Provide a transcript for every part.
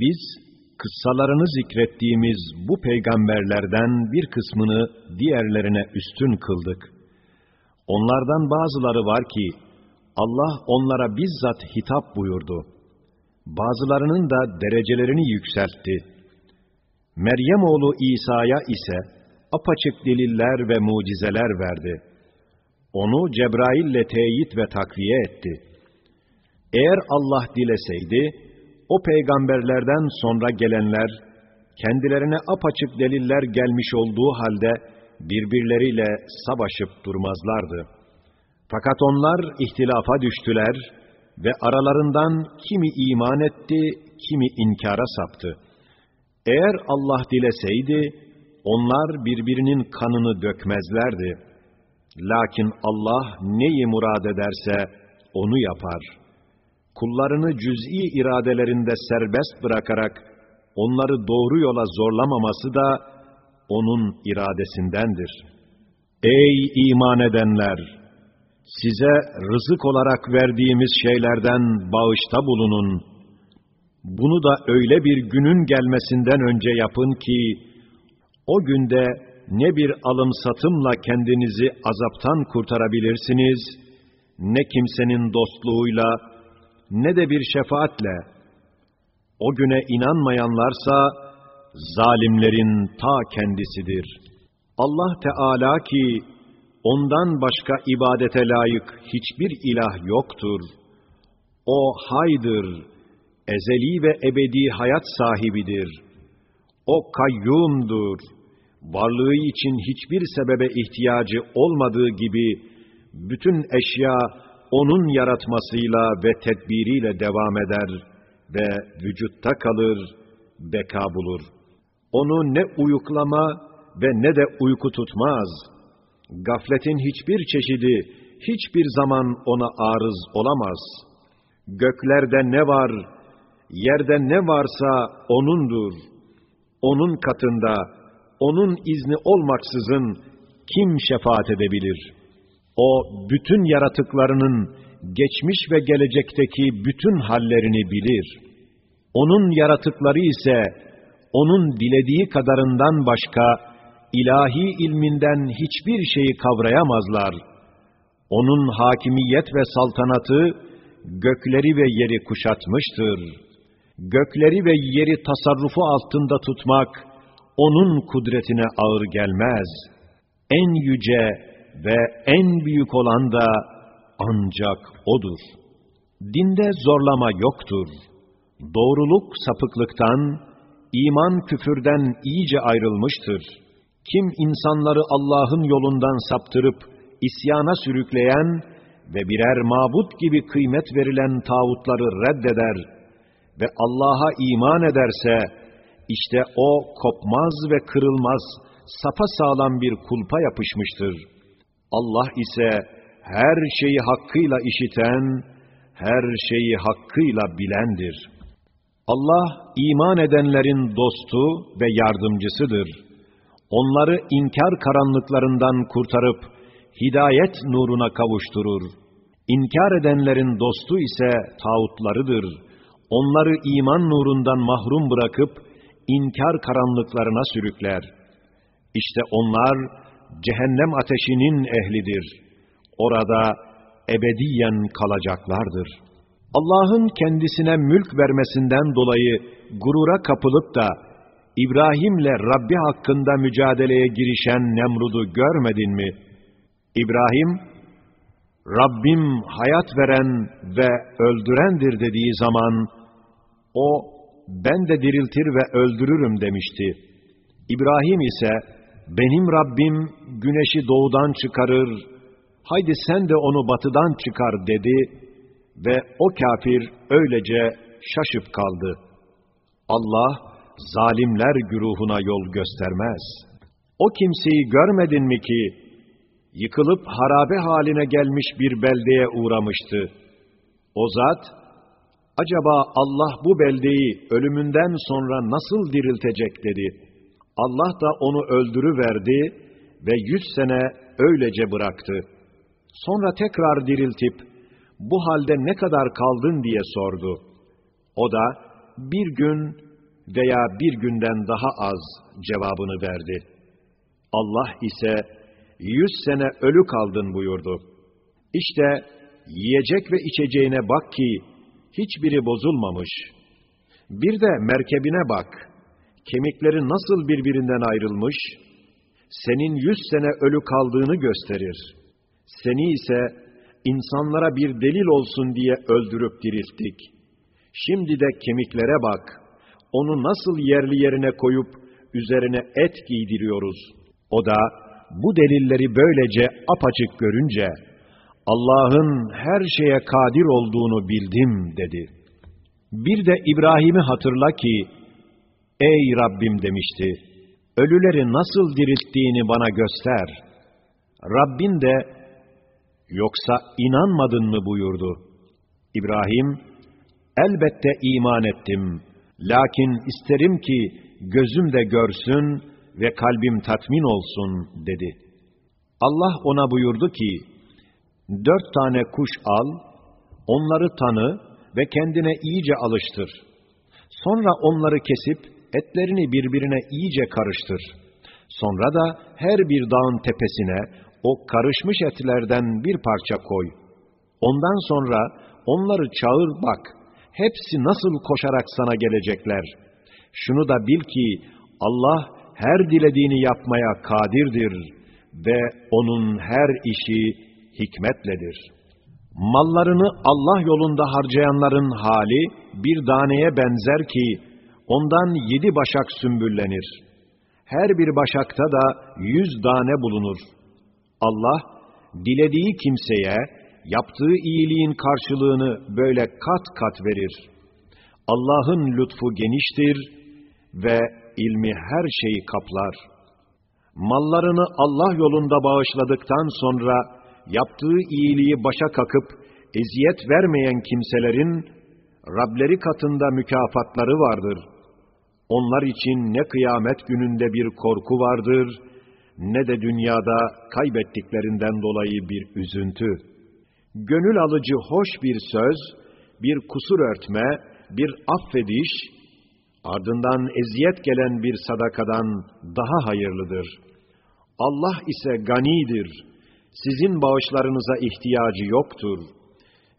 Biz, kıssalarını zikrettiğimiz bu peygamberlerden bir kısmını diğerlerine üstün kıldık. Onlardan bazıları var ki, Allah onlara bizzat hitap buyurdu. Bazılarının da derecelerini yükseltti. Meryem oğlu İsa'ya ise apaçık deliller ve mucizeler verdi. Onu Cebrail'le teyit ve takviye etti. Eğer Allah dileseydi, o peygamberlerden sonra gelenler, kendilerine apaçık deliller gelmiş olduğu halde, birbirleriyle savaşıp durmazlardı. Fakat onlar ihtilafa düştüler ve aralarından kimi iman etti, kimi inkara saptı. Eğer Allah dileseydi, onlar birbirinin kanını dökmezlerdi. Lakin Allah neyi murad ederse onu yapar. Kullarını cüz'i iradelerinde serbest bırakarak onları doğru yola zorlamaması da onun iradesindendir. Ey iman edenler! Size rızık olarak verdiğimiz şeylerden bağışta bulunun. Bunu da öyle bir günün gelmesinden önce yapın ki, o günde ne bir alım satımla kendinizi azaptan kurtarabilirsiniz, ne kimsenin dostluğuyla, ne de bir şefaatle. O güne inanmayanlarsa, zalimlerin ta kendisidir. Allah Teala ki, ondan başka ibadete layık hiçbir ilah yoktur. O haydır, ezeli ve ebedi hayat sahibidir. O kayyumdur varlığı için hiçbir sebebe ihtiyacı olmadığı gibi, bütün eşya onun yaratmasıyla ve tedbiriyle devam eder ve vücutta kalır, beka bulur. Onu ne uyuklama ve ne de uyku tutmaz. Gafletin hiçbir çeşidi, hiçbir zaman ona arız olamaz. Göklerde ne var, yerde ne varsa O'nundur. Onun katında, onun izni olmaksızın kim şefaat edebilir? O bütün yaratıklarının geçmiş ve gelecekteki bütün hallerini bilir. Onun yaratıkları ise onun dilediği kadarından başka ilahi ilminden hiçbir şeyi kavrayamazlar. Onun hakimiyet ve saltanatı gökleri ve yeri kuşatmıştır. Gökleri ve yeri tasarrufu altında tutmak onun kudretine ağır gelmez. En yüce ve en büyük olan da ancak O'dur. Dinde zorlama yoktur. Doğruluk sapıklıktan, iman küfürden iyice ayrılmıştır. Kim insanları Allah'ın yolundan saptırıp isyana sürükleyen ve birer mabut gibi kıymet verilen tağutları reddeder ve Allah'a iman ederse, işte o kopmaz ve kırılmaz, sapa sağlam bir kulpa yapışmıştır. Allah ise her şeyi hakkıyla işiten, her şeyi hakkıyla bilendir. Allah iman edenlerin dostu ve yardımcısıdır. Onları inkar karanlıklarından kurtarıp hidayet nuruna kavuşturur. İnkar edenlerin dostu ise tağutlarıdır. Onları iman nurundan mahrum bırakıp inkar karanlıklarına sürükler. İşte onlar cehennem ateşinin ehlidir. Orada ebediyen kalacaklardır. Allah'ın kendisine mülk vermesinden dolayı gurura kapılıp da İbrahim'le Rabbi hakkında mücadeleye girişen Nemrud'u görmedin mi? İbrahim, Rabbim hayat veren ve öldürendir dediği zaman, o ben de diriltir ve öldürürüm demişti. İbrahim ise, benim Rabbim güneşi doğudan çıkarır, haydi sen de onu batıdan çıkar dedi ve o kafir öylece şaşıp kaldı. Allah, zalimler güruhuna yol göstermez. O kimseyi görmedin mi ki, yıkılıp harabe haline gelmiş bir beldeye uğramıştı. O zat, acaba Allah bu beldeyi ölümünden sonra nasıl diriltecek dedi. Allah da onu öldürüverdi ve yüz sene öylece bıraktı. Sonra tekrar diriltip, bu halde ne kadar kaldın diye sordu. O da, bir gün veya bir günden daha az cevabını verdi. Allah ise yüz sene ölü kaldın buyurdu. İşte yiyecek ve içeceğine bak ki hiçbiri bozulmamış. Bir de merkebine bak. Kemikleri nasıl birbirinden ayrılmış? Senin yüz sene ölü kaldığını gösterir. Seni ise insanlara bir delil olsun diye öldürüp dirilttik. Şimdi de kemiklere bak. Onu nasıl yerli yerine koyup üzerine et giydiriyoruz. O da bu delilleri böylece apaçık görünce Allah'ın her şeye kadir olduğunu bildim dedi. Bir de İbrahim'i hatırla ki Ey Rabbim demişti. Ölüleri nasıl dirilttiğini bana göster. Rabbin de yoksa inanmadın mı buyurdu. İbrahim elbette iman ettim. Lakin isterim ki gözüm de görsün ve kalbim tatmin olsun dedi. Allah ona buyurdu ki, dört tane kuş al, onları tanı ve kendine iyice alıştır. Sonra onları kesip etlerini birbirine iyice karıştır. Sonra da her bir dağın tepesine o karışmış etlerden bir parça koy. Ondan sonra onları çağır bak, hepsi nasıl koşarak sana gelecekler. Şunu da bil ki Allah her dilediğini yapmaya kadirdir ve O'nun her işi hikmetledir. Mallarını Allah yolunda harcayanların hali bir daneye benzer ki ondan yedi başak sümbüllenir. Her bir başakta da yüz tane bulunur. Allah dilediği kimseye yaptığı iyiliğin karşılığını böyle kat kat verir. Allah'ın lütfu geniştir ve ilmi her şeyi kaplar. Mallarını Allah yolunda bağışladıktan sonra yaptığı iyiliği başa kakıp eziyet vermeyen kimselerin Rableri katında mükafatları vardır. Onlar için ne kıyamet gününde bir korku vardır, ne de dünyada kaybettiklerinden dolayı bir üzüntü. Gönül alıcı hoş bir söz, bir kusur örtme, bir affediş, ardından eziyet gelen bir sadakadan daha hayırlıdır. Allah ise ganidir, sizin bağışlarınıza ihtiyacı yoktur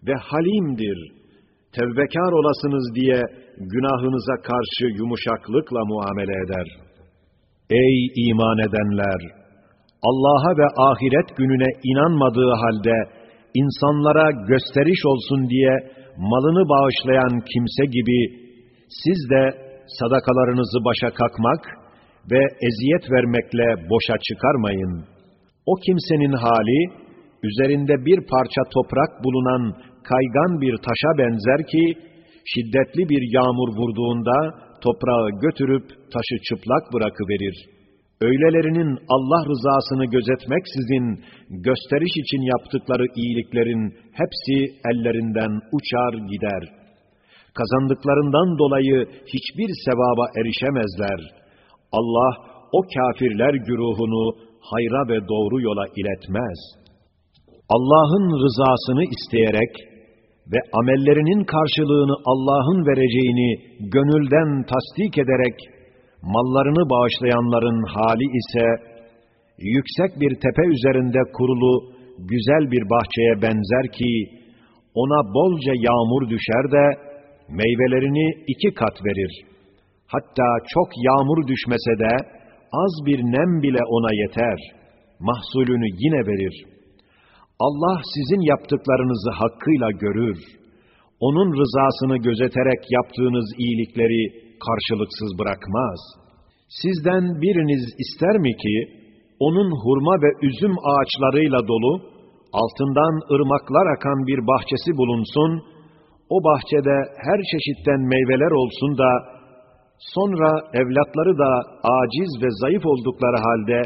ve halimdir, tevbekar olasınız diye günahınıza karşı yumuşaklıkla muamele eder. Ey iman edenler! Allah'a ve ahiret gününe inanmadığı halde, insanlara gösteriş olsun diye malını bağışlayan kimse gibi, siz de sadakalarınızı başa kakmak ve eziyet vermekle boşa çıkarmayın. O kimsenin hali, üzerinde bir parça toprak bulunan kaygan bir taşa benzer ki, şiddetli bir yağmur vurduğunda toprağı götürüp taşı çıplak bırakıverir. Öylelerinin Allah rızasını gözetmeksizin gösteriş için yaptıkları iyiliklerin hepsi ellerinden uçar gider.'' kazandıklarından dolayı hiçbir sevaba erişemezler. Allah o kafirler güruhunu hayra ve doğru yola iletmez. Allah'ın rızasını isteyerek ve amellerinin karşılığını Allah'ın vereceğini gönülden tasdik ederek mallarını bağışlayanların hali ise yüksek bir tepe üzerinde kurulu güzel bir bahçeye benzer ki ona bolca yağmur düşer de meyvelerini iki kat verir. Hatta çok yağmur düşmese de az bir nem bile ona yeter. Mahsulünü yine verir. Allah sizin yaptıklarınızı hakkıyla görür. Onun rızasını gözeterek yaptığınız iyilikleri karşılıksız bırakmaz. Sizden biriniz ister mi ki, onun hurma ve üzüm ağaçlarıyla dolu, altından ırmaklar akan bir bahçesi bulunsun o bahçede her çeşitten meyveler olsun da, sonra evlatları da aciz ve zayıf oldukları halde,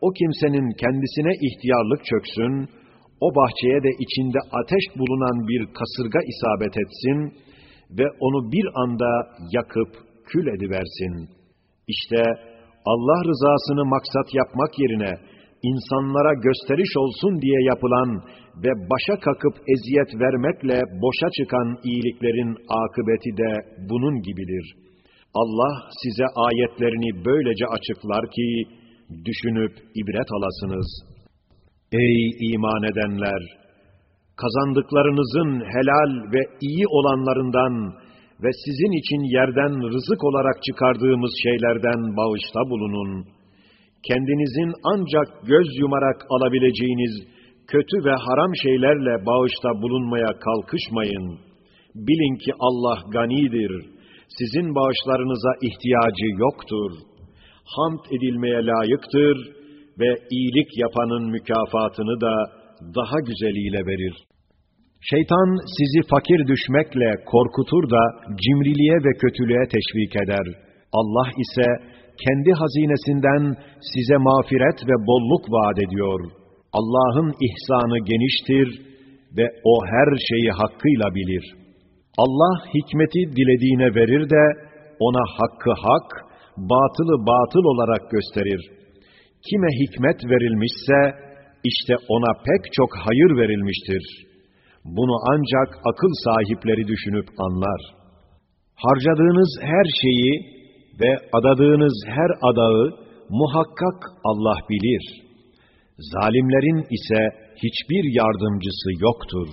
o kimsenin kendisine ihtiyarlık çöksün, o bahçeye de içinde ateş bulunan bir kasırga isabet etsin ve onu bir anda yakıp kül ediversin. İşte Allah rızasını maksat yapmak yerine, insanlara gösteriş olsun diye yapılan ve başa kakıp eziyet vermekle boşa çıkan iyiliklerin akıbeti de bunun gibidir. Allah size ayetlerini böylece açıklar ki, düşünüp ibret alasınız. Ey iman edenler! Kazandıklarınızın helal ve iyi olanlarından ve sizin için yerden rızık olarak çıkardığımız şeylerden bağışta bulunun. Kendinizin ancak göz yumarak alabileceğiniz kötü ve haram şeylerle bağışta bulunmaya kalkışmayın. Bilin ki Allah ganidir. Sizin bağışlarınıza ihtiyacı yoktur. Hamd edilmeye layıktır ve iyilik yapanın mükafatını da daha güzeliyle verir. Şeytan sizi fakir düşmekle korkutur da cimriliğe ve kötülüğe teşvik eder. Allah ise kendi hazinesinden size mağfiret ve bolluk vaat ediyor. Allah'ın ihsanı geniştir ve O her şeyi hakkıyla bilir. Allah hikmeti dilediğine verir de ona hakkı hak, batılı batıl olarak gösterir. Kime hikmet verilmişse işte ona pek çok hayır verilmiştir.'' Bunu ancak akıl sahipleri düşünüp anlar. Harcadığınız her şeyi ve adadığınız her adağı muhakkak Allah bilir. Zalimlerin ise hiçbir yardımcısı yoktur.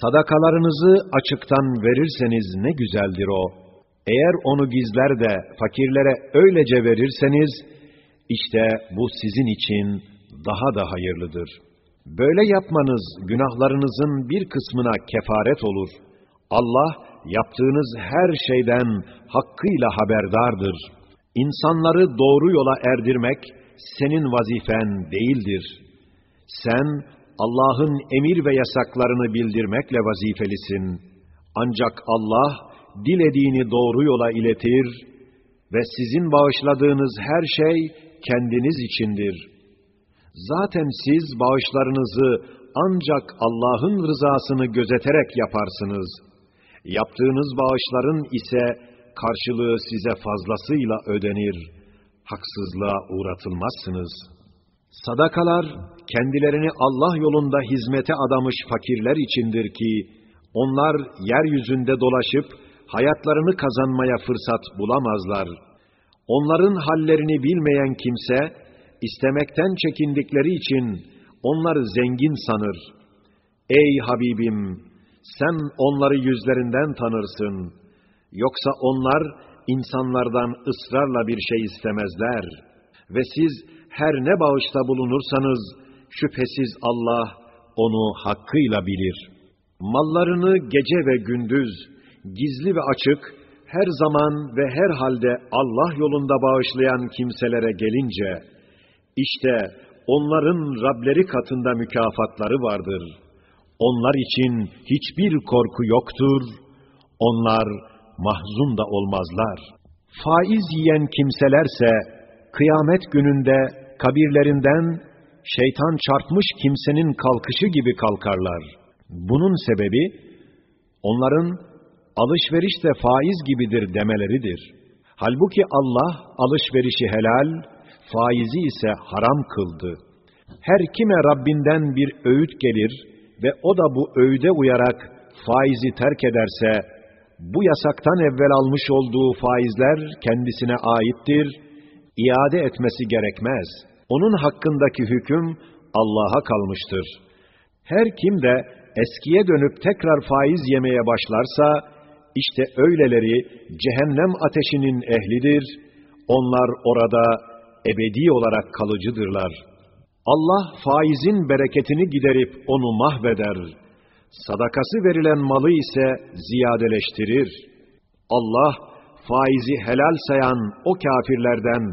Sadakalarınızı açıktan verirseniz ne güzeldir o. Eğer onu gizler de fakirlere öylece verirseniz, işte bu sizin için daha da hayırlıdır.'' Böyle yapmanız günahlarınızın bir kısmına kefaret olur. Allah yaptığınız her şeyden hakkıyla haberdardır. İnsanları doğru yola erdirmek senin vazifen değildir. Sen Allah'ın emir ve yasaklarını bildirmekle vazifelisin. Ancak Allah dilediğini doğru yola iletir ve sizin bağışladığınız her şey kendiniz içindir.'' Zaten siz bağışlarınızı ancak Allah'ın rızasını gözeterek yaparsınız. Yaptığınız bağışların ise karşılığı size fazlasıyla ödenir. Haksızlığa uğratılmazsınız. Sadakalar, kendilerini Allah yolunda hizmete adamış fakirler içindir ki, onlar yeryüzünde dolaşıp, hayatlarını kazanmaya fırsat bulamazlar. Onların hallerini bilmeyen kimse, istemekten çekindikleri için onları zengin sanır. Ey Habibim! Sen onları yüzlerinden tanırsın. Yoksa onlar insanlardan ısrarla bir şey istemezler. Ve siz her ne bağışta bulunursanız, şüphesiz Allah onu hakkıyla bilir. Mallarını gece ve gündüz, gizli ve açık, her zaman ve her halde Allah yolunda bağışlayan kimselere gelince, işte onların Rableri katında mükafatları vardır. Onlar için hiçbir korku yoktur. Onlar mahzun da olmazlar. Faiz yiyen kimselerse kıyamet gününde kabirlerinden şeytan çarpmış kimsenin kalkışı gibi kalkarlar. Bunun sebebi onların alışveriş de faiz gibidir demeleridir. Halbuki Allah alışverişi helal, faizi ise haram kıldı. Her kime Rabbinden bir öğüt gelir ve o da bu öğüde uyarak faizi terk ederse, bu yasaktan evvel almış olduğu faizler kendisine aittir, iade etmesi gerekmez. Onun hakkındaki hüküm Allah'a kalmıştır. Her kim de eskiye dönüp tekrar faiz yemeye başlarsa, işte öyleleri cehennem ateşinin ehlidir, onlar orada ebedi olarak kalıcıdırlar. Allah faizin bereketini giderip onu mahveder. Sadakası verilen malı ise ziyadeleştirir. Allah faizi helal sayan o kafirlerden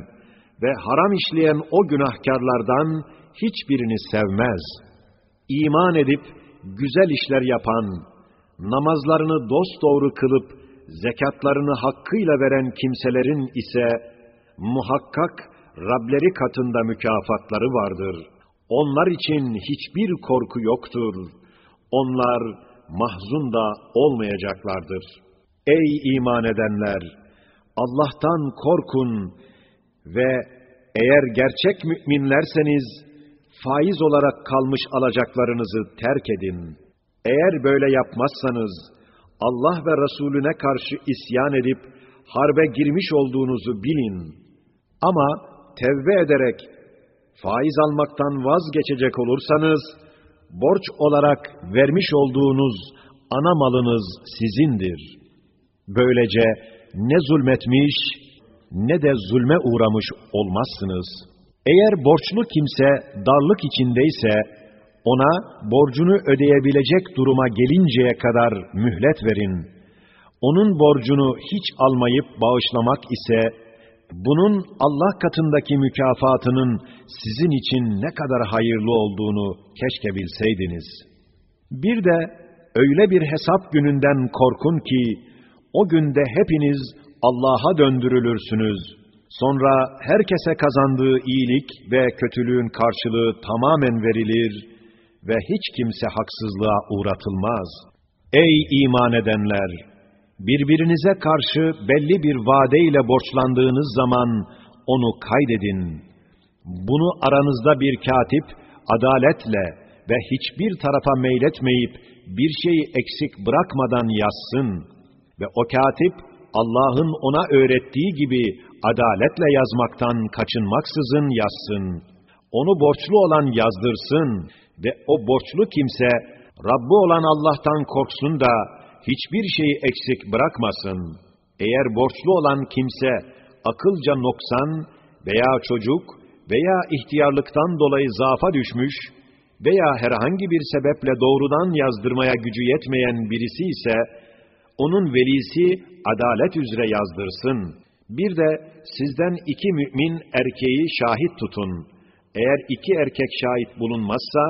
ve haram işleyen o günahkarlardan hiçbirini sevmez. İman edip güzel işler yapan, namazlarını dosdoğru kılıp zekatlarını hakkıyla veren kimselerin ise muhakkak Rableri katında mükafatları vardır. Onlar için hiçbir korku yoktur. Onlar mahzun da olmayacaklardır. Ey iman edenler! Allah'tan korkun ve eğer gerçek müminlerseniz faiz olarak kalmış alacaklarınızı terk edin. Eğer böyle yapmazsanız Allah ve Resulüne karşı isyan edip harbe girmiş olduğunuzu bilin. Ama tevbe ederek faiz almaktan vazgeçecek olursanız, borç olarak vermiş olduğunuz ana malınız sizindir. Böylece ne zulmetmiş ne de zulme uğramış olmazsınız. Eğer borçlu kimse darlık içindeyse, ona borcunu ödeyebilecek duruma gelinceye kadar mühlet verin. Onun borcunu hiç almayıp bağışlamak ise, bunun Allah katındaki mükafatının sizin için ne kadar hayırlı olduğunu keşke bilseydiniz. Bir de öyle bir hesap gününden korkun ki, o günde hepiniz Allah'a döndürülürsünüz. Sonra herkese kazandığı iyilik ve kötülüğün karşılığı tamamen verilir ve hiç kimse haksızlığa uğratılmaz. Ey iman edenler! Birbirinize karşı belli bir vadeyle borçlandığınız zaman onu kaydedin. Bunu aranızda bir katip adaletle ve hiçbir tarafa meyletmeyip bir şeyi eksik bırakmadan yazsın. Ve o katip Allah'ın ona öğrettiği gibi adaletle yazmaktan kaçınmaksızın yazsın. Onu borçlu olan yazdırsın ve o borçlu kimse Rabbi olan Allah'tan korksun da hiçbir şeyi eksik bırakmasın. Eğer borçlu olan kimse akılca noksan veya çocuk veya ihtiyarlıktan dolayı zaafa düşmüş veya herhangi bir sebeple doğrudan yazdırmaya gücü yetmeyen birisi ise, onun velisi adalet üzere yazdırsın. Bir de sizden iki mümin erkeği şahit tutun. Eğer iki erkek şahit bulunmazsa,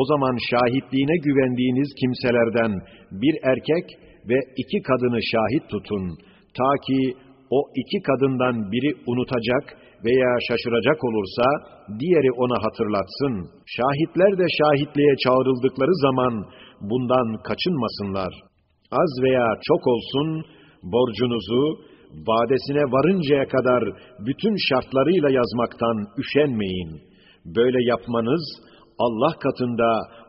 o zaman şahitliğine güvendiğiniz kimselerden bir erkek ve iki kadını şahit tutun. Ta ki o iki kadından biri unutacak veya şaşıracak olursa, diğeri ona hatırlatsın. Şahitler de şahitliğe çağrıldıkları zaman bundan kaçınmasınlar. Az veya çok olsun, borcunuzu, vadesine varıncaya kadar bütün şartlarıyla yazmaktan üşenmeyin. Böyle yapmanız, Allah katında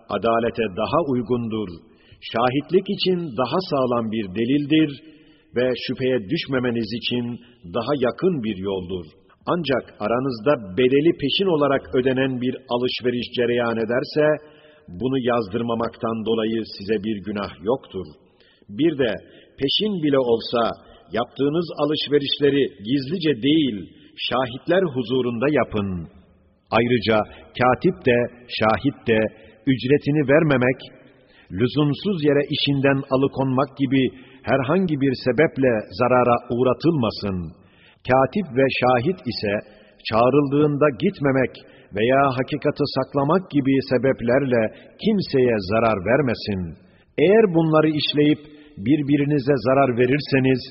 adalete daha uygundur. Şahitlik için daha sağlam bir delildir ve şüpheye düşmemeniz için daha yakın bir yoldur. Ancak aranızda bedeli peşin olarak ödenen bir alışveriş cereyan ederse, bunu yazdırmamaktan dolayı size bir günah yoktur. Bir de peşin bile olsa yaptığınız alışverişleri gizlice değil, şahitler huzurunda yapın. Ayrıca katip de, şahit de ücretini vermemek, lüzumsuz yere işinden alıkonmak gibi herhangi bir sebeple zarara uğratılmasın. Katip ve şahit ise çağrıldığında gitmemek veya hakikati saklamak gibi sebeplerle kimseye zarar vermesin. Eğer bunları işleyip birbirinize zarar verirseniz,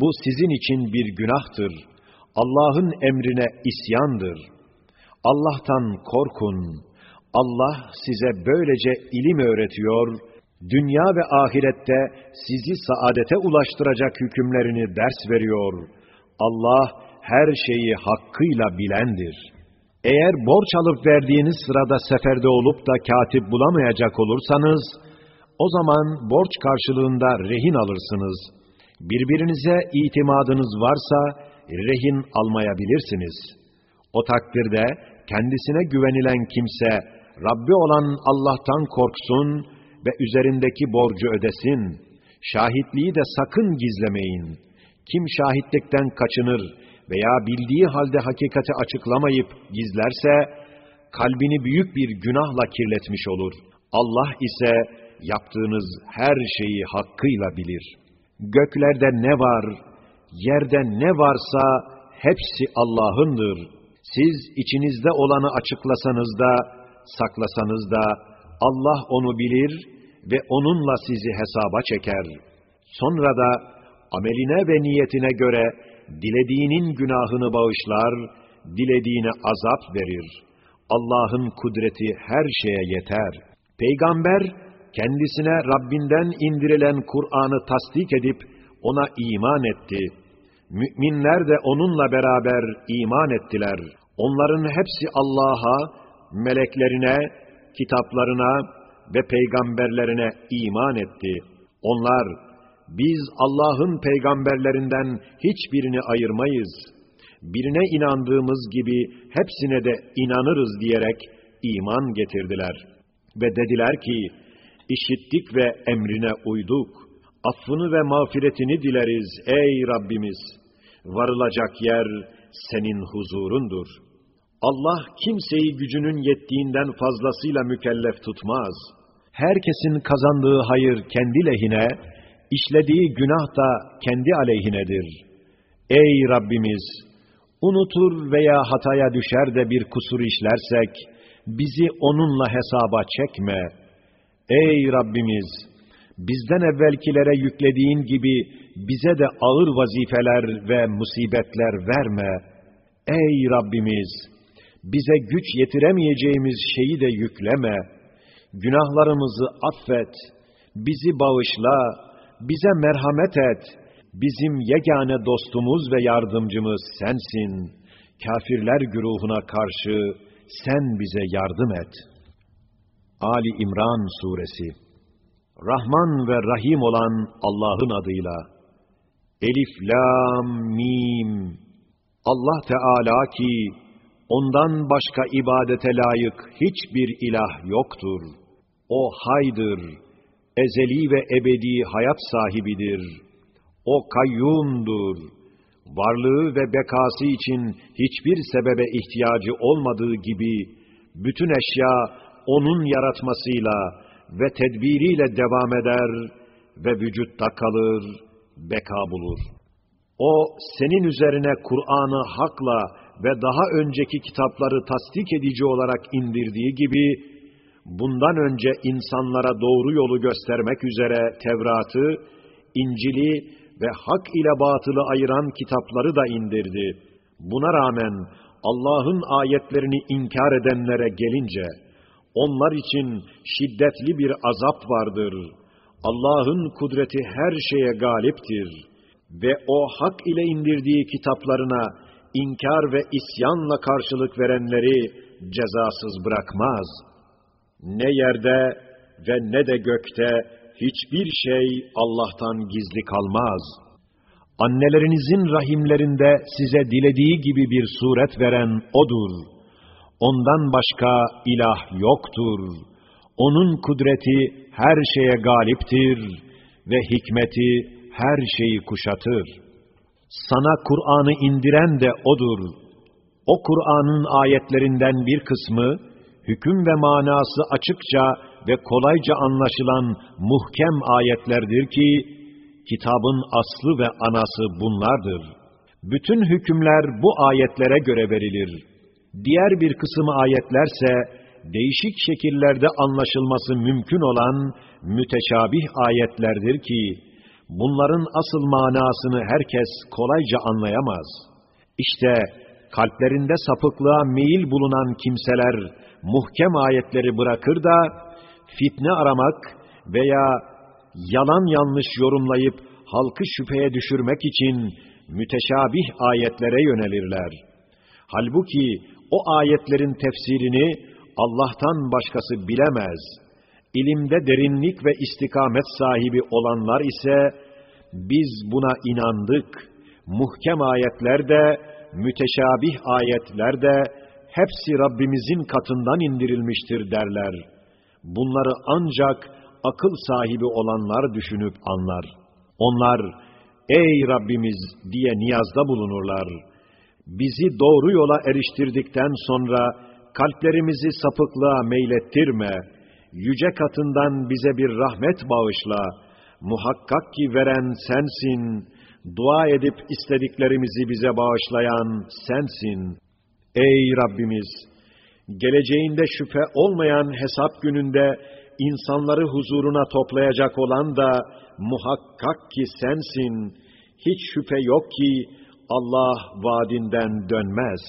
bu sizin için bir günahtır. Allah'ın emrine isyandır. Allah'tan korkun. Allah size böylece ilim öğretiyor, dünya ve ahirette sizi saadete ulaştıracak hükümlerini ders veriyor. Allah her şeyi hakkıyla bilendir. Eğer borç alıp verdiğiniz sırada seferde olup da katip bulamayacak olursanız, o zaman borç karşılığında rehin alırsınız. Birbirinize itimadınız varsa rehin almayabilirsiniz. O takdirde kendisine güvenilen kimse Rabbi olan Allah'tan korksun ve üzerindeki borcu ödesin. Şahitliği de sakın gizlemeyin. Kim şahitlikten kaçınır veya bildiği halde hakikati açıklamayıp gizlerse, kalbini büyük bir günahla kirletmiş olur. Allah ise yaptığınız her şeyi hakkıyla bilir. Göklerde ne var, yerde ne varsa hepsi Allah'ındır. Siz içinizde olanı açıklasanız da, saklasanız da Allah onu bilir ve onunla sizi hesaba çeker. Sonra da ameline ve niyetine göre dilediğinin günahını bağışlar, dilediğine azap verir. Allah'ın kudreti her şeye yeter. Peygamber, kendisine Rabbinden indirilen Kur'an'ı tasdik edip ona iman etti. Müminler de onunla beraber iman ettiler. Onların hepsi Allah'a, meleklerine, kitaplarına ve peygamberlerine iman etti. Onlar biz Allah'ın peygamberlerinden hiçbirini ayırmayız. Birine inandığımız gibi hepsine de inanırız diyerek iman getirdiler. Ve dediler ki, işittik ve emrine uyduk. Affını ve mağfiretini dileriz ey Rabbimiz. Varılacak yer senin huzurundur. Allah kimseyi gücünün yettiğinden fazlasıyla mükellef tutmaz. Herkesin kazandığı hayır kendi lehine, işlediği günah da kendi aleyhinedir. Ey Rabbimiz! Unutur veya hataya düşer de bir kusur işlersek, bizi onunla hesaba çekme. Ey Rabbimiz! Bizden evvelkilere yüklediğin gibi bize de ağır vazifeler ve musibetler verme. Ey Rabbimiz! Bize güç yetiremeyeceğimiz şeyi de yükleme. Günahlarımızı affet. Bizi bağışla. Bize merhamet et. Bizim yegane dostumuz ve yardımcımız sensin. Kafirler güruhuna karşı sen bize yardım et. Ali İmran Suresi Rahman ve Rahim olan Allah'ın adıyla Elif, Lam, Mim Allah Teala ki ondan başka ibadete layık hiçbir ilah yoktur. O haydır, ezeli ve ebedi hayat sahibidir. O kayyumdur. Varlığı ve bekası için hiçbir sebebe ihtiyacı olmadığı gibi, bütün eşya onun yaratmasıyla ve tedbiriyle devam eder ve vücutta kalır, beka bulur. O, senin üzerine Kur'an'ı hakla ve daha önceki kitapları tasdik edici olarak indirdiği gibi, bundan önce insanlara doğru yolu göstermek üzere Tevrat'ı, İncil'i ve hak ile batılı ayıran kitapları da indirdi. Buna rağmen Allah'ın ayetlerini inkar edenlere gelince, onlar için şiddetli bir azap vardır. Allah'ın kudreti her şeye galiptir. Ve o hak ile indirdiği kitaplarına inkar ve isyanla karşılık verenleri cezasız bırakmaz. Ne yerde ve ne de gökte hiçbir şey Allah'tan gizli kalmaz. Annelerinizin rahimlerinde size dilediği gibi bir suret veren O'dur. Ondan başka ilah yoktur. Onun kudreti her şeye galiptir ve hikmeti her şeyi kuşatır. Sana Kur'an'ı indiren de O'dur. O Kur'an'ın ayetlerinden bir kısmı, hüküm ve manası açıkça ve kolayca anlaşılan muhkem ayetlerdir ki, kitabın aslı ve anası bunlardır. Bütün hükümler bu ayetlere göre verilir. Diğer bir kısım ayetlerse, değişik şekillerde anlaşılması mümkün olan müteşabih ayetlerdir ki, bunların asıl manasını herkes kolayca anlayamaz. İşte kalplerinde sapıklığa meyil bulunan kimseler muhkem ayetleri bırakır da fitne aramak veya yalan yanlış yorumlayıp halkı şüpheye düşürmek için müteşabih ayetlere yönelirler. Halbuki o ayetlerin tefsirini Allah'tan başkası bilemez. İlimde derinlik ve istikamet sahibi olanlar ise biz buna inandık. Muhkem ayetler de, müteşabih ayetler de hepsi Rabbimizin katından indirilmiştir derler. Bunları ancak akıl sahibi olanlar düşünüp anlar. Onlar, ey Rabbimiz diye niyazda bulunurlar. Bizi doğru yola eriştirdikten sonra kalplerimizi sapıklığa meylettirme. Yüce katından bize bir rahmet bağışla. Muhakkak ki veren sensin. Dua edip istediklerimizi bize bağışlayan sensin. Ey Rabbimiz! Geleceğinde şüphe olmayan hesap gününde insanları huzuruna toplayacak olan da muhakkak ki sensin. Hiç şüphe yok ki Allah vaadinden dönmez.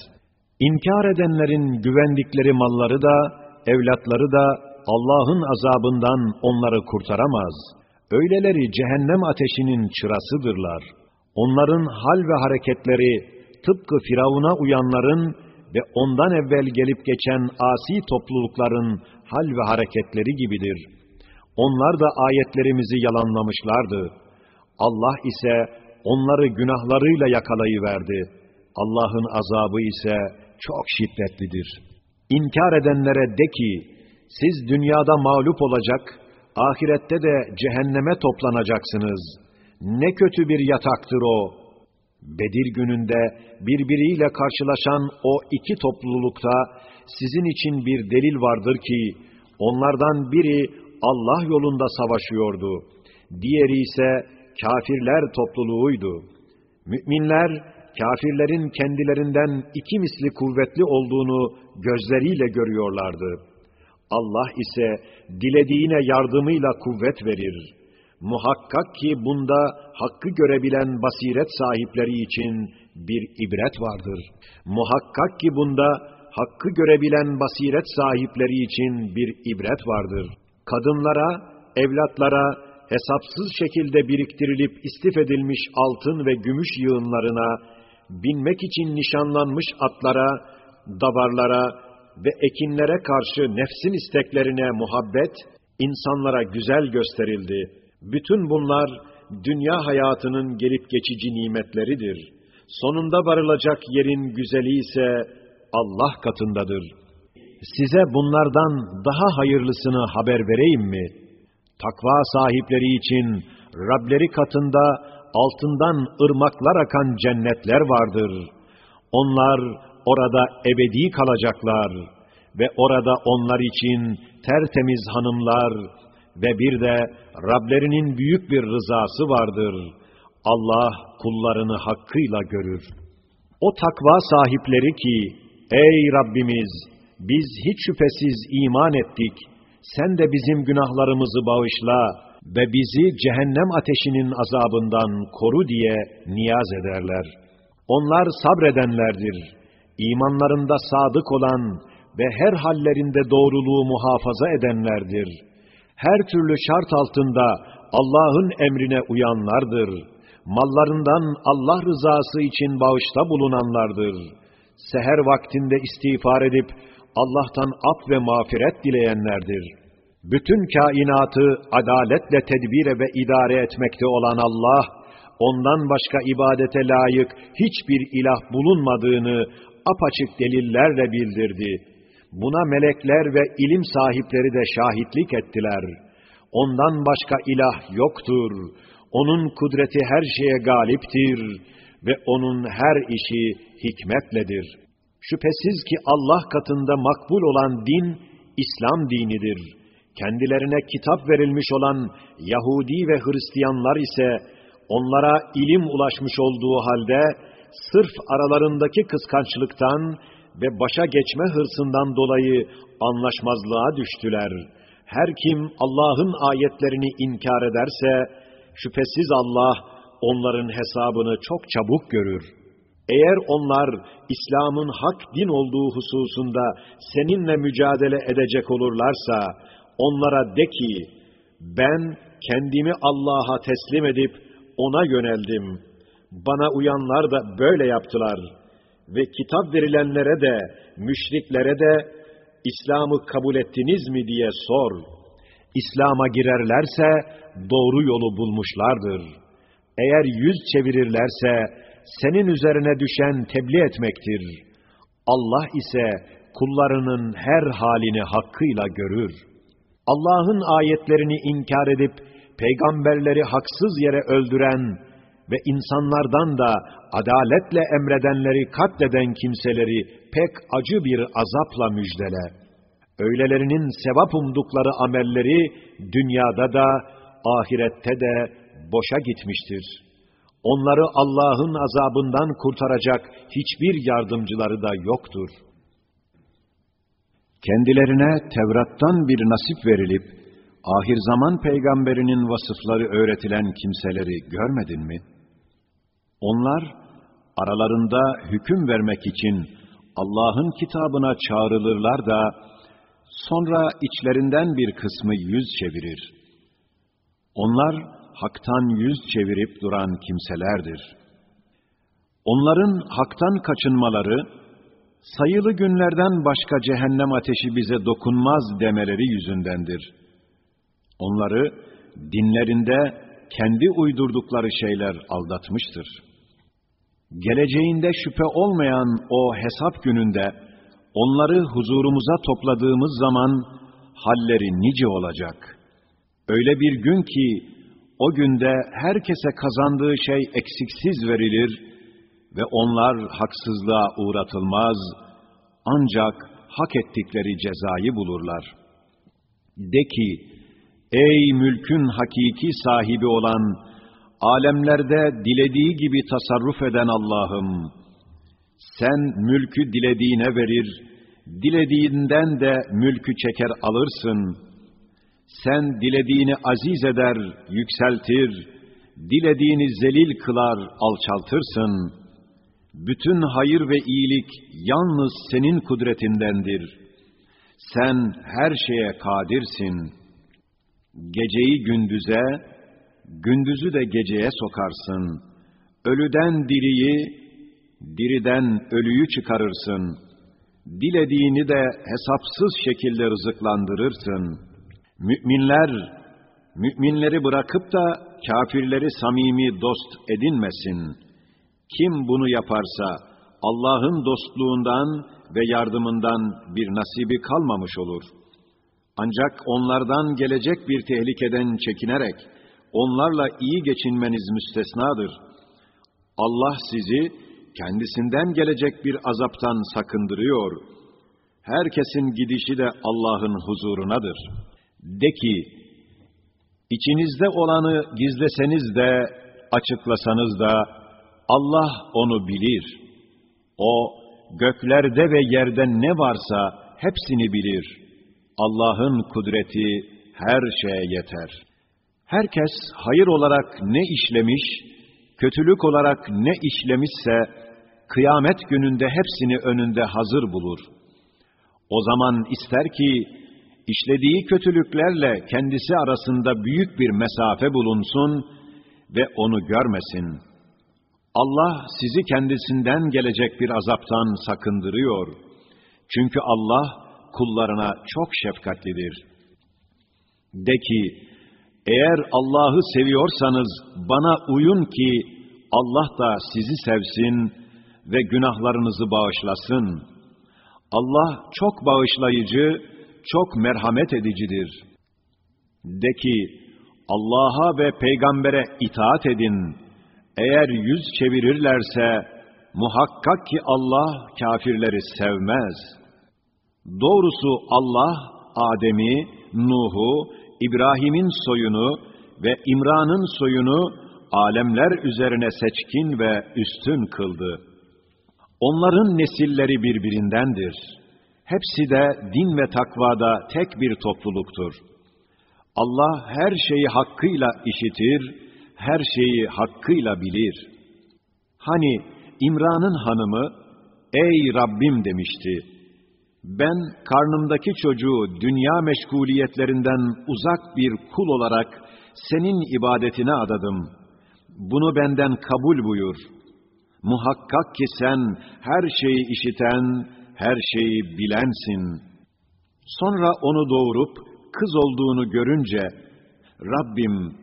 İnkar edenlerin güvendikleri malları da, evlatları da Allah'ın azabından onları kurtaramaz. Öyleleri cehennem ateşinin çırasıdırlar. Onların hal ve hareketleri tıpkı Firavun'a uyanların ve ondan evvel gelip geçen asi toplulukların hal ve hareketleri gibidir. Onlar da ayetlerimizi yalanlamışlardı. Allah ise onları günahlarıyla yakalayıverdi. Allah'ın azabı ise çok şiddetlidir. İnkar edenlere de ki, siz dünyada mağlup olacak, ahirette de cehenneme toplanacaksınız. Ne kötü bir yataktır o. Bedir gününde birbiriyle karşılaşan o iki toplulukta sizin için bir delil vardır ki, onlardan biri Allah yolunda savaşıyordu. Diğeri ise kafirler topluluğuydu. Müminler, kafirlerin kendilerinden iki misli kuvvetli olduğunu gözleriyle görüyorlardı. Allah ise dilediğine yardımıyla kuvvet verir. Muhakkak ki bunda hakkı görebilen basiret sahipleri için bir ibret vardır. Muhakkak ki bunda hakkı görebilen basiret sahipleri için bir ibret vardır. Kadınlara, evlatlara, hesapsız şekilde biriktirilip istif edilmiş altın ve gümüş yığınlarına, binmek için nişanlanmış atlara, davarlara ve ekinlere karşı nefsin isteklerine muhabbet, insanlara güzel gösterildi. Bütün bunlar, dünya hayatının gelip geçici nimetleridir. Sonunda varılacak yerin güzeli ise Allah katındadır. Size bunlardan daha hayırlısını haber vereyim mi? Takva sahipleri için Rableri katında altından ırmaklar akan cennetler vardır. Onlar orada ebedi kalacaklar ve orada onlar için tertemiz hanımlar ve bir de Rablerinin büyük bir rızası vardır. Allah kullarını hakkıyla görür. O takva sahipleri ki, ey Rabbimiz, biz hiç şüphesiz iman ettik, sen de bizim günahlarımızı bağışla ve bizi cehennem ateşinin azabından koru diye niyaz ederler. Onlar sabredenlerdir, imanlarında sadık olan ve her hallerinde doğruluğu muhafaza edenlerdir. Her türlü şart altında Allah'ın emrine uyanlardır. Mallarından Allah rızası için bağışta bulunanlardır. Seher vaktinde istiğfar edip Allah'tan af ve mağfiret dileyenlerdir. Bütün kainatı adaletle tedbire ve idare etmekte olan Allah, ondan başka ibadete layık hiçbir ilah bulunmadığını apaçık delillerle bildirdi. Buna melekler ve ilim sahipleri de şahitlik ettiler. Ondan başka ilah yoktur. Onun kudreti her şeye galiptir ve onun her işi hikmetledir. Şüphesiz ki Allah katında makbul olan din, İslam dinidir. Kendilerine kitap verilmiş olan Yahudi ve Hristiyanlar ise, onlara ilim ulaşmış olduğu halde, sırf aralarındaki kıskançlıktan ve başa geçme hırsından dolayı anlaşmazlığa düştüler. Her kim Allah'ın ayetlerini inkar ederse, şüphesiz Allah onların hesabını çok çabuk görür. Eğer onlar İslam'ın hak din olduğu hususunda seninle mücadele edecek olurlarsa, onlara de ki, ben kendimi Allah'a teslim edip ona yöneldim. Bana uyanlar da böyle yaptılar.'' ve kitap verilenlere de, müşriklere de İslam'ı kabul ettiniz mi diye sor. İslam'a girerlerse doğru yolu bulmuşlardır. Eğer yüz çevirirlerse senin üzerine düşen tebliğ etmektir. Allah ise kullarının her halini hakkıyla görür. Allah'ın ayetlerini inkar edip peygamberleri haksız yere öldüren ve insanlardan da adaletle emredenleri katleden kimseleri pek acı bir azapla müjdele. Öylelerinin sevap umdukları amelleri dünyada da ahirette de boşa gitmiştir. Onları Allah'ın azabından kurtaracak hiçbir yardımcıları da yoktur. Kendilerine Tevrat'tan bir nasip verilip, ahir zaman peygamberinin vasıfları öğretilen kimseleri görmedin mi? Onlar, aralarında hüküm vermek için Allah'ın kitabına çağrılırlar da, sonra içlerinden bir kısmı yüz çevirir. Onlar, haktan yüz çevirip duran kimselerdir. Onların haktan kaçınmaları, sayılı günlerden başka cehennem ateşi bize dokunmaz demeleri yüzündendir. Onları, dinlerinde kendi uydurdukları şeyler aldatmıştır. Geleceğinde şüphe olmayan o hesap gününde onları huzurumuza topladığımız zaman halleri nice olacak. Öyle bir gün ki o günde herkese kazandığı şey eksiksiz verilir ve onlar haksızlığa uğratılmaz ancak hak ettikleri cezayı bulurlar. De ki, ey mülkün hakiki sahibi olan, alemlerde dilediği gibi tasarruf eden Allah'ım, sen mülkü dilediğine verir, dilediğinden de mülkü çeker alırsın. Sen dilediğini aziz eder, yükseltir, dilediğini zelil kılar, alçaltırsın.'' Bütün hayır ve iyilik yalnız senin kudretindendir. Sen her şeye kadirsin. Geceyi gündüze, gündüzü de geceye sokarsın. Ölüden diriyi, diriden ölüyü çıkarırsın. Dilediğini de hesapsız şekilde rızıklandırırsın. Müminler, müminleri bırakıp da kafirleri samimi dost edinmesin.'' Kim bunu yaparsa Allah'ın dostluğundan ve yardımından bir nasibi kalmamış olur. Ancak onlardan gelecek bir tehlikeden çekinerek onlarla iyi geçinmeniz müstesnadır. Allah sizi kendisinden gelecek bir azaptan sakındırıyor. Herkesin gidişi de Allah'ın huzurunadır. De ki, içinizde olanı gizleseniz de, açıklasanız da, Allah onu bilir. O, göklerde ve yerde ne varsa hepsini bilir. Allah'ın kudreti her şeye yeter. Herkes hayır olarak ne işlemiş, kötülük olarak ne işlemişse, kıyamet gününde hepsini önünde hazır bulur. O zaman ister ki, işlediği kötülüklerle kendisi arasında büyük bir mesafe bulunsun ve onu görmesin.'' Allah sizi kendisinden gelecek bir azaptan sakındırıyor. Çünkü Allah kullarına çok şefkatlidir. De ki, eğer Allah'ı seviyorsanız bana uyun ki Allah da sizi sevsin ve günahlarınızı bağışlasın. Allah çok bağışlayıcı, çok merhamet edicidir. De ki, Allah'a ve peygambere itaat edin.'' Eğer yüz çevirirlerse muhakkak ki Allah kafirleri sevmez. Doğrusu Allah Adem'i, Nuh'u, İbrahim'in soyunu ve İmran'ın soyunu alemler üzerine seçkin ve üstün kıldı. Onların nesilleri birbirindendir. Hepsi de din ve takvada tek bir topluluktur. Allah her şeyi hakkıyla işitir, her şeyi hakkıyla bilir. Hani İmran'ın hanımı, ey Rabbim demişti, ben karnımdaki çocuğu dünya meşguliyetlerinden uzak bir kul olarak senin ibadetine adadım. Bunu benden kabul buyur. Muhakkak ki sen her şeyi işiten, her şeyi bilensin. Sonra onu doğurup kız olduğunu görünce, Rabbim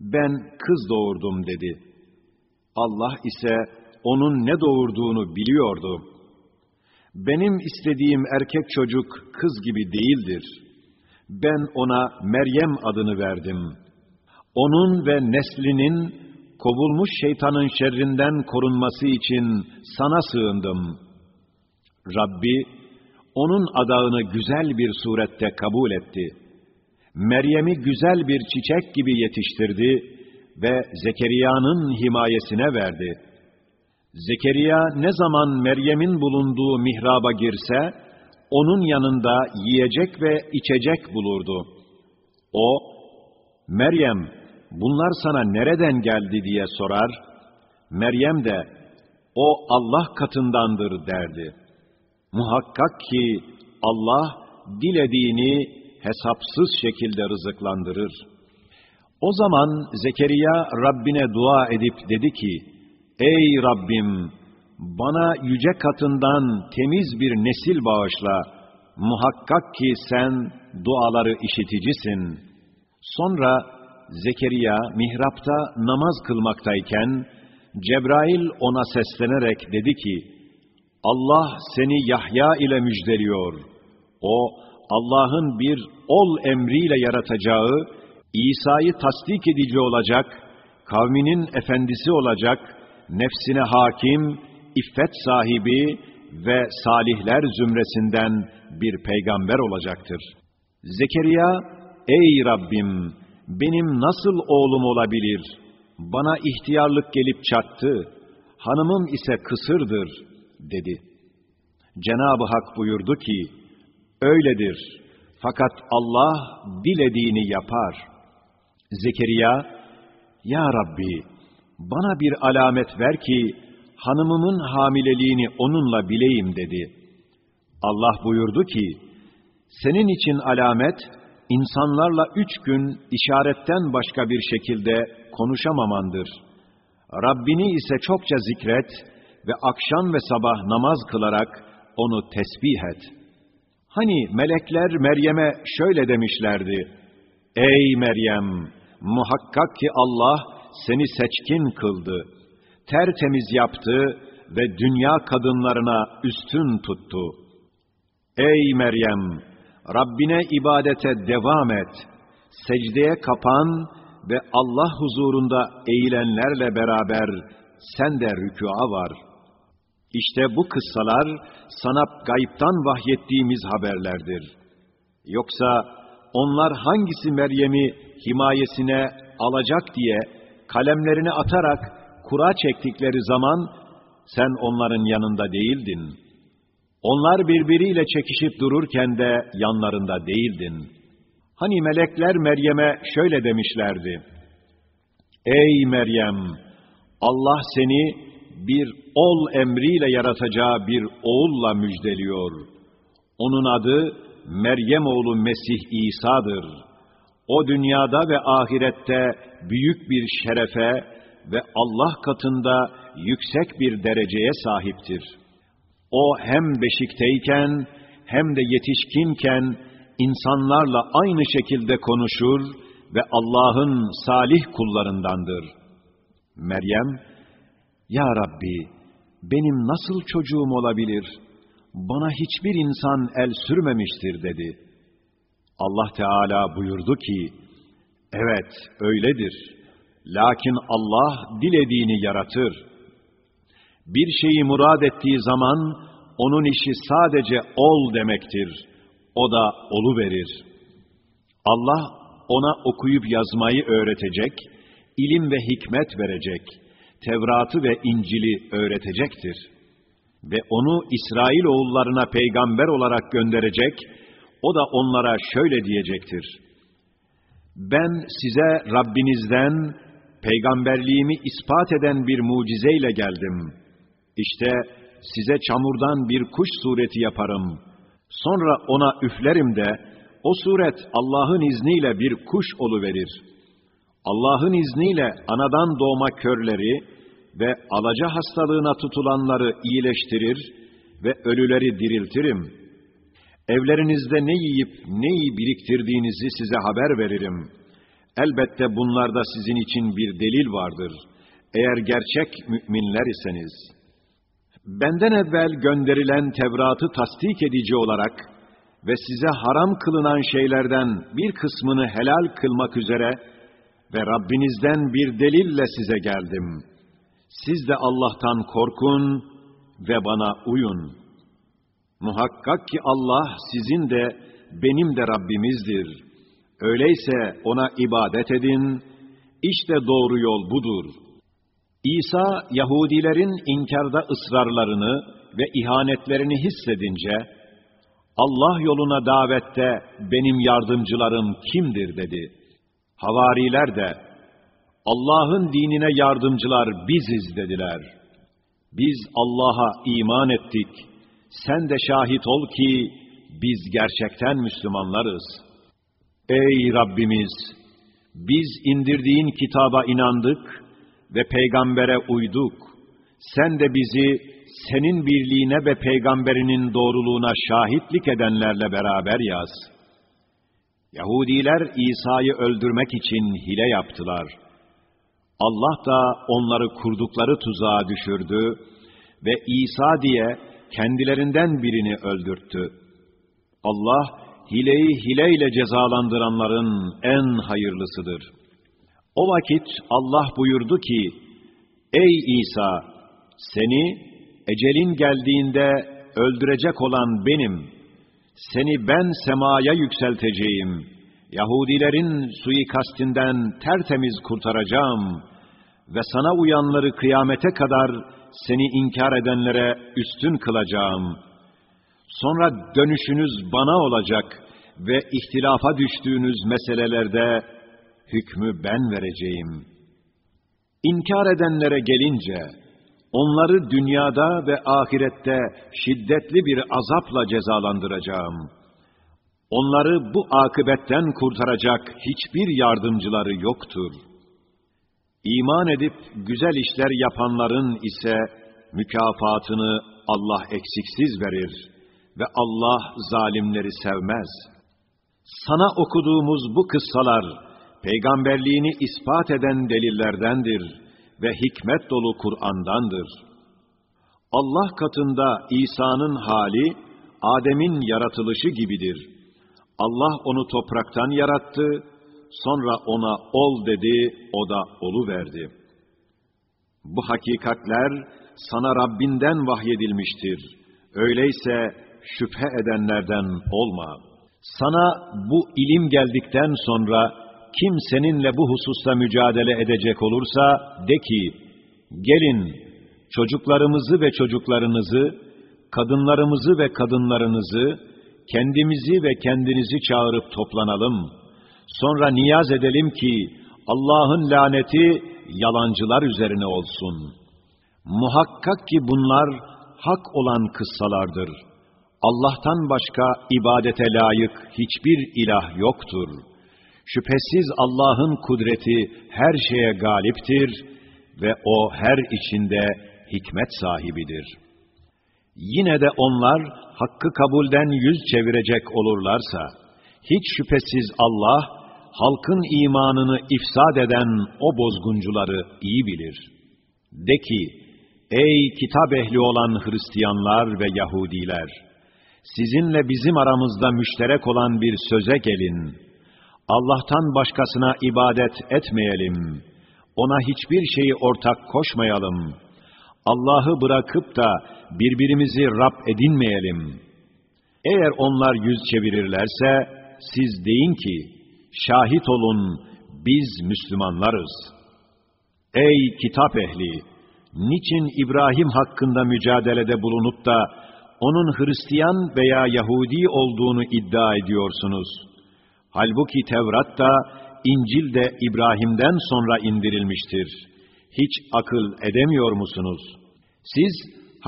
ben kız doğurdum dedi. Allah ise onun ne doğurduğunu biliyordu. Benim istediğim erkek çocuk kız gibi değildir. Ben ona Meryem adını verdim. Onun ve neslinin kovulmuş şeytanın şerrinden korunması için sana sığındım. Rabbi, onun adağını güzel bir surette kabul etti.'' Meryem'i güzel bir çiçek gibi yetiştirdi ve Zekeriya'nın himayesine verdi. Zekeriya ne zaman Meryem'in bulunduğu mihraba girse, onun yanında yiyecek ve içecek bulurdu. O, Meryem, bunlar sana nereden geldi diye sorar, Meryem de, o Allah katındandır derdi. Muhakkak ki Allah dilediğini hesapsız şekilde rızıklandırır. O zaman Zekeriya Rabbine dua edip dedi ki, Ey Rabbim! Bana yüce katından temiz bir nesil bağışla. Muhakkak ki sen duaları işiticisin. Sonra Zekeriya mihrapta namaz kılmaktayken, Cebrail ona seslenerek dedi ki, Allah seni Yahya ile müjdeliyor. O, Allah'ın bir ol emriyle yaratacağı, İsa'yı tasdik edici olacak, kavminin efendisi olacak, nefsine hakim, iffet sahibi ve salihler zümresinden bir peygamber olacaktır. Zekeriya, ey Rabbim, benim nasıl oğlum olabilir? Bana ihtiyarlık gelip çattı, hanımım ise kısırdır, dedi. Cenab-ı Hak buyurdu ki, öyledir, fakat Allah dilediğini yapar. Zekeriya, Ya Rabbi, bana bir alamet ver ki, hanımımın hamileliğini onunla bileyim dedi. Allah buyurdu ki, senin için alamet, insanlarla üç gün işaretten başka bir şekilde konuşamamandır. Rabbini ise çokça zikret ve akşam ve sabah namaz kılarak onu tesbih et. Hani melekler Meryem'e şöyle demişlerdi, Ey Meryem! Muhakkak ki Allah seni seçkin kıldı, tertemiz yaptı ve dünya kadınlarına üstün tuttu. Ey Meryem! Rabbine ibadete devam et. Secdeye kapan ve Allah huzurunda eğilenlerle beraber sen de rükûa var. İşte bu kıssalar sana gayiptan vahyettiğimiz haberlerdir. Yoksa onlar hangisi Meryem'i himayesine alacak diye kalemlerini atarak kura çektikleri zaman sen onların yanında değildin.'' Onlar birbiriyle çekişip dururken de yanlarında değildin. Hani melekler Meryem'e şöyle demişlerdi. Ey Meryem! Allah seni bir ol emriyle yaratacağı bir oğulla müjdeliyor. Onun adı Meryem oğlu Mesih İsa'dır. O dünyada ve ahirette büyük bir şerefe ve Allah katında yüksek bir dereceye sahiptir.'' O hem beşikteyken hem de yetişkinken insanlarla aynı şekilde konuşur ve Allah'ın salih kullarındandır. Meryem, Ya Rabbi, benim nasıl çocuğum olabilir? Bana hiçbir insan el sürmemiştir dedi. Allah Teala buyurdu ki, Evet, öyledir. Lakin Allah dilediğini yaratır.'' Bir şeyi murad ettiği zaman onun işi sadece ol demektir. O da olu verir. Allah ona okuyup yazmayı öğretecek, ilim ve hikmet verecek, Tevrat'ı ve İncil'i öğretecektir. Ve onu İsrail oğullarına peygamber olarak gönderecek, o da onlara şöyle diyecektir. Ben size Rabbinizden peygamberliğimi ispat eden bir mucizeyle geldim.'' İşte size çamurdan bir kuş sureti yaparım. Sonra ona üflerim de, o suret Allah'ın izniyle bir kuş verir. Allah'ın izniyle anadan doğma körleri ve alaca hastalığına tutulanları iyileştirir ve ölüleri diriltirim. Evlerinizde ne yiyip neyi biriktirdiğinizi size haber veririm. Elbette bunlarda sizin için bir delil vardır. Eğer gerçek müminler iseniz.'' benden evvel gönderilen Tevrat'ı tasdik edici olarak ve size haram kılınan şeylerden bir kısmını helal kılmak üzere ve Rabbinizden bir delille size geldim. Siz de Allah'tan korkun ve bana uyun. Muhakkak ki Allah sizin de benim de Rabbimizdir. Öyleyse ona ibadet edin, işte doğru yol budur.'' İsa, Yahudilerin inkarda ısrarlarını ve ihanetlerini hissedince, Allah yoluna davette benim yardımcılarım kimdir dedi. Havariler de, Allah'ın dinine yardımcılar biziz dediler. Biz Allah'a iman ettik. Sen de şahit ol ki biz gerçekten Müslümanlarız. Ey Rabbimiz! Biz indirdiğin kitaba inandık ve peygambere uyduk. Sen de bizi senin birliğine ve peygamberinin doğruluğuna şahitlik edenlerle beraber yaz. Yahudiler İsa'yı öldürmek için hile yaptılar. Allah da onları kurdukları tuzağa düşürdü ve İsa diye kendilerinden birini öldürttü. Allah, hileyi hileyle cezalandıranların en hayırlısıdır. O vakit Allah buyurdu ki, Ey İsa! Seni ecelin geldiğinde öldürecek olan benim. Seni ben semaya yükselteceğim. Yahudilerin suikastinden tertemiz kurtaracağım ve sana uyanları kıyamete kadar seni inkar edenlere üstün kılacağım. Sonra dönüşünüz bana olacak ve ihtilafa düştüğünüz meselelerde hükmü ben vereceğim. İnkar edenlere gelince, onları dünyada ve ahirette şiddetli bir azapla cezalandıracağım. Onları bu akıbetten kurtaracak hiçbir yardımcıları yoktur.'' İman edip güzel işler yapanların ise mükafatını Allah eksiksiz verir ve Allah zalimleri sevmez. Sana okuduğumuz bu kıssalar, peygamberliğini ispat eden delillerdendir ve hikmet dolu Kur'an'dandır. Allah katında İsa'nın hali, Adem'in yaratılışı gibidir. Allah onu topraktan yarattı, Sonra ona ol dedi, o da olu verdi. Bu hakikatler sana Rabbinden vahyedilmiştir. Öyleyse şüphe edenlerden olma. Sana bu ilim geldikten sonra kim seninle bu hususta mücadele edecek olursa de ki, gelin çocuklarımızı ve çocuklarınızı, kadınlarımızı ve kadınlarınızı, kendimizi ve kendinizi çağırıp toplanalım.'' Sonra niyaz edelim ki Allah'ın laneti yalancılar üzerine olsun. Muhakkak ki bunlar hak olan kıssalardır. Allah'tan başka ibadete layık hiçbir ilah yoktur. Şüphesiz Allah'ın kudreti her şeye galiptir ve O her içinde hikmet sahibidir. Yine de onlar hakkı kabulden yüz çevirecek olurlarsa, hiç şüphesiz Allah halkın imanını ifsad eden o bozguncuları iyi bilir. De ki, ey kitap ehli olan Hristiyanlar ve Yahudiler! Sizinle bizim aramızda müşterek olan bir söze gelin. Allah'tan başkasına ibadet etmeyelim. Ona hiçbir şeyi ortak koşmayalım. Allah'ı bırakıp da birbirimizi Rab edinmeyelim. Eğer onlar yüz çevirirlerse, siz deyin ki, şahit olun biz Müslümanlarız. Ey kitap ehli! Niçin İbrahim hakkında mücadelede bulunup da onun Hristiyan veya Yahudi olduğunu iddia ediyorsunuz? Halbuki Tevrat da İncil de İbrahim'den sonra indirilmiştir. Hiç akıl edemiyor musunuz? Siz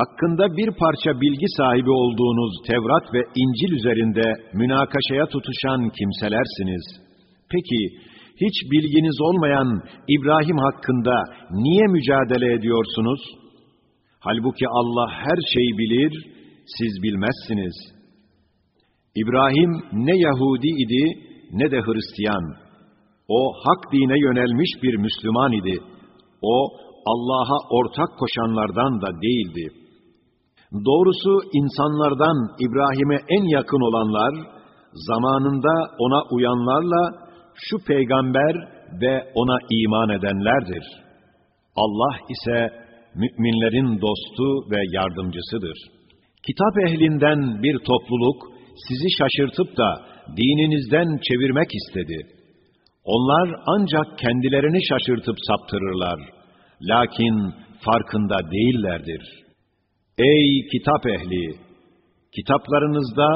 hakkında bir parça bilgi sahibi olduğunuz Tevrat ve İncil üzerinde münakaşaya tutuşan kimselersiniz.'' Peki, hiç bilginiz olmayan İbrahim hakkında niye mücadele ediyorsunuz? Halbuki Allah her şeyi bilir, siz bilmezsiniz. İbrahim ne Yahudi idi ne de Hristiyan. O hak dine yönelmiş bir Müslüman idi. O Allah'a ortak koşanlardan da değildi. Doğrusu insanlardan İbrahim'e en yakın olanlar, zamanında ona uyanlarla şu peygamber ve ona iman edenlerdir. Allah ise müminlerin dostu ve yardımcısıdır. Kitap ehlinden bir topluluk sizi şaşırtıp da dininizden çevirmek istedi. Onlar ancak kendilerini şaşırtıp saptırırlar. Lakin farkında değillerdir. Ey kitap ehli! Kitaplarınızda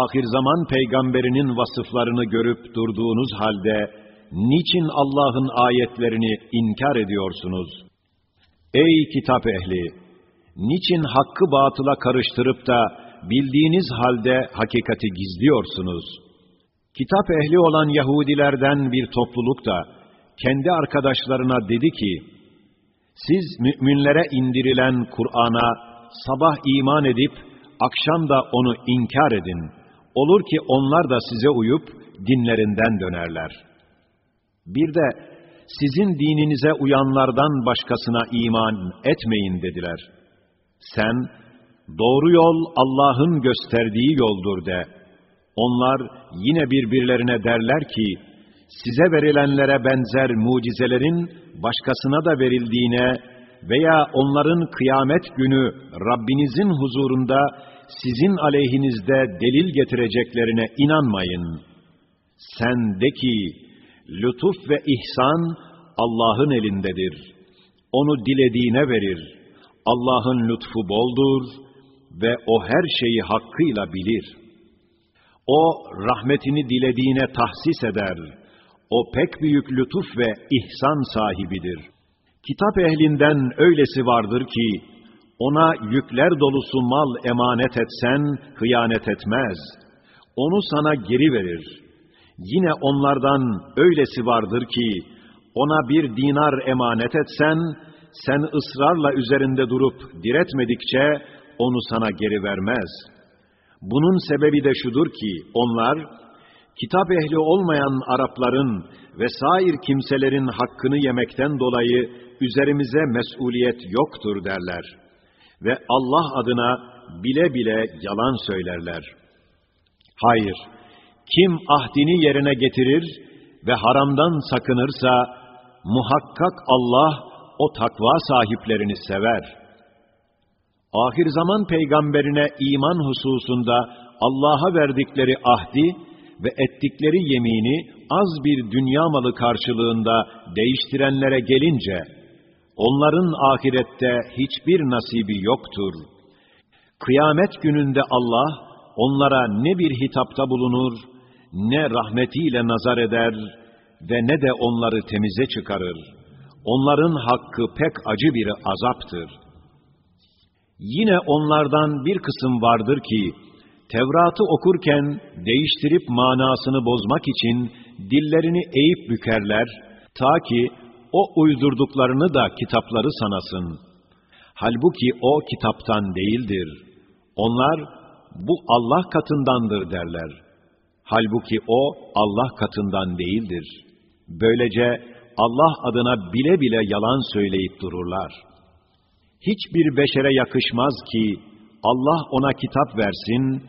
ahir zaman peygamberinin vasıflarını görüp durduğunuz halde, niçin Allah'ın ayetlerini inkar ediyorsunuz? Ey kitap ehli! Niçin hakkı batıla karıştırıp da bildiğiniz halde hakikati gizliyorsunuz? Kitap ehli olan Yahudilerden bir topluluk da kendi arkadaşlarına dedi ki, siz müminlere indirilen Kur'an'a sabah iman edip akşam da onu inkar edin. Olur ki onlar da size uyup dinlerinden dönerler. Bir de sizin dininize uyanlardan başkasına iman etmeyin dediler. Sen, doğru yol Allah'ın gösterdiği yoldur de. Onlar yine birbirlerine derler ki, size verilenlere benzer mucizelerin başkasına da verildiğine veya onların kıyamet günü Rabbinizin huzurunda sizin aleyhinizde delil getireceklerine inanmayın. Sen de ki, lütuf ve ihsan Allah'ın elindedir. Onu dilediğine verir. Allah'ın lütfu boldur ve o her şeyi hakkıyla bilir. O rahmetini dilediğine tahsis eder. O pek büyük lütuf ve ihsan sahibidir. Kitap ehlinden öylesi vardır ki, ona yükler dolusu mal emanet etsen, hıyanet etmez. Onu sana geri verir. Yine onlardan öylesi vardır ki, ona bir dinar emanet etsen, sen ısrarla üzerinde durup diretmedikçe, onu sana geri vermez. Bunun sebebi de şudur ki, onlar, kitap ehli olmayan Arapların ve sair kimselerin hakkını yemekten dolayı üzerimize mesuliyet yoktur derler. Ve Allah adına bile bile yalan söylerler. Hayır, kim ahdini yerine getirir ve haramdan sakınırsa, muhakkak Allah o takva sahiplerini sever. Ahir zaman peygamberine iman hususunda Allah'a verdikleri ahdi ve ettikleri yemini az bir dünya malı karşılığında değiştirenlere gelince, onların ahirette hiçbir nasibi yoktur. Kıyamet gününde Allah, onlara ne bir hitapta bulunur, ne rahmetiyle nazar eder ve ne de onları temize çıkarır. Onların hakkı pek acı bir azaptır. Yine onlardan bir kısım vardır ki, Tevrat'ı okurken değiştirip manasını bozmak için dillerini eğip bükerler, ta ki o uydurduklarını da kitapları sanasın. Halbuki o kitaptan değildir. Onlar, bu Allah katındandır derler. Halbuki o Allah katından değildir. Böylece Allah adına bile bile yalan söyleyip dururlar. Hiçbir beşere yakışmaz ki Allah ona kitap versin,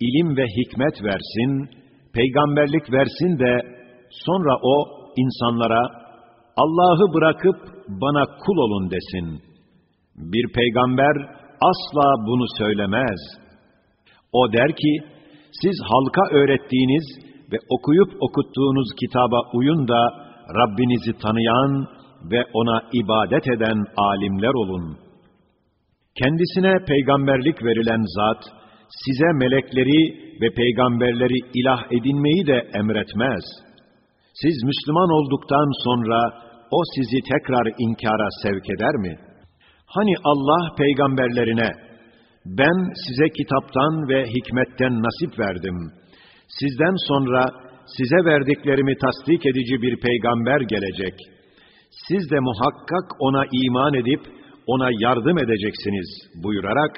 ilim ve hikmet versin, peygamberlik versin de sonra o insanlara Allah'ı bırakıp bana kul olun desin. Bir peygamber asla bunu söylemez. O der ki, siz halka öğrettiğiniz ve okuyup okuttuğunuz kitaba uyun da Rabbinizi tanıyan ve ona ibadet eden alimler olun. Kendisine peygamberlik verilen zat, size melekleri ve peygamberleri ilah edinmeyi de emretmez. Siz Müslüman olduktan sonra o sizi tekrar inkara sevk eder mi? Hani Allah peygamberlerine, ben size kitaptan ve hikmetten nasip verdim. Sizden sonra size verdiklerimi tasdik edici bir peygamber gelecek. Siz de muhakkak ona iman edip ona yardım edeceksiniz buyurarak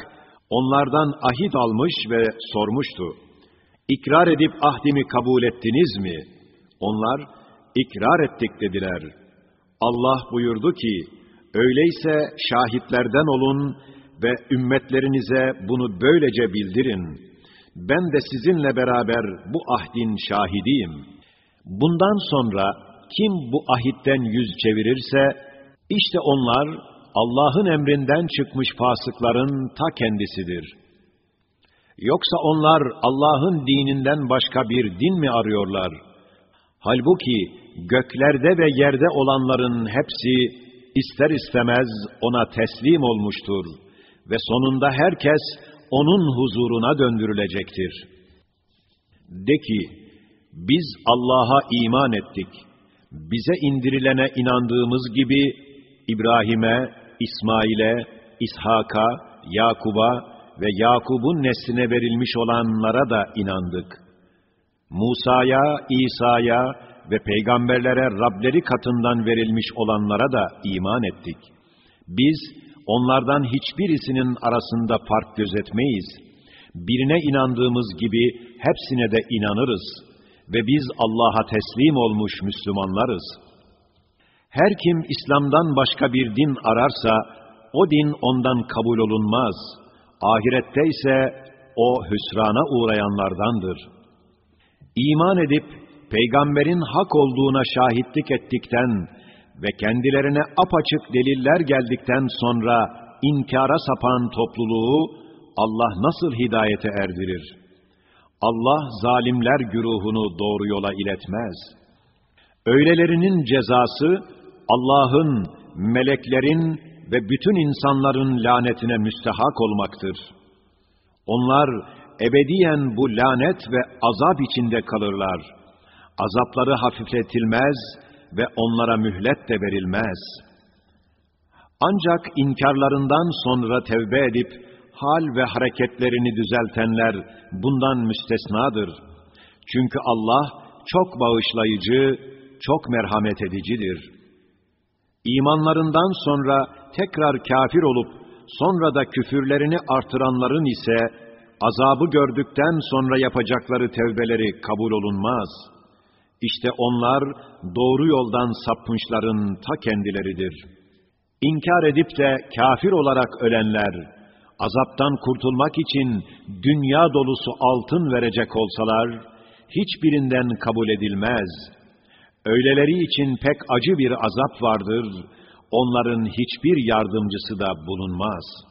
onlardan ahit almış ve sormuştu. İkrar edip ahdimi kabul ettiniz mi? Onlar ikrar ettik dediler. Allah buyurdu ki, öyleyse şahitlerden olun ve ümmetlerinize bunu böylece bildirin. Ben de sizinle beraber bu ahdin şahidiyim. Bundan sonra kim bu ahitten yüz çevirirse, işte onlar Allah'ın emrinden çıkmış fasıkların ta kendisidir. Yoksa onlar Allah'ın dininden başka bir din mi arıyorlar? Halbuki göklerde ve yerde olanların hepsi ister istemez ona teslim olmuştur ve sonunda herkes onun huzuruna döndürülecektir. De ki, biz Allah'a iman ettik. Bize indirilene inandığımız gibi İbrahim'e, İsmail'e, İshak'a, Yakub'a ve Yakub'un nesline verilmiş olanlara da inandık. Musa'ya, İsa'ya ve peygamberlere Rableri katından verilmiş olanlara da iman ettik. Biz onlardan hiçbirisinin arasında fark gözetmeyiz. Birine inandığımız gibi hepsine de inanırız. ve biz Allah'a teslim olmuş Müslümanlarız. Her kim İslam'dan başka bir din ararsa, o din ondan kabul olunmaz. Ahirette ise o hüsrana uğrayanlardandır. İman edip, peygamberin hak olduğuna şahitlik ettikten ve kendilerine apaçık deliller geldikten sonra inkara sapan topluluğu Allah nasıl hidayete erdirir? Allah zalimler güruhunu doğru yola iletmez. Öylelerinin cezası Allah'ın, meleklerin ve bütün insanların lanetine müstehak olmaktır. Onlar ebediyen bu lanet ve azap içinde kalırlar. Azapları hafifletilmez ve onlara mühlet de verilmez. Ancak inkarlarından sonra tevbe edip hal ve hareketlerini düzeltenler bundan müstesnadır. Çünkü Allah çok bağışlayıcı, çok merhamet edicidir. İmanlarından sonra tekrar kafir olup sonra da küfürlerini artıranların ise azabı gördükten sonra yapacakları tevbeleri kabul olunmaz. İşte onlar doğru yoldan sapmışların ta kendileridir. İnkar edip de kafir olarak ölenler, azaptan kurtulmak için dünya dolusu altın verecek olsalar, hiçbirinden kabul edilmez. Öyleleri için pek acı bir azap vardır, onların hiçbir yardımcısı da bulunmaz.''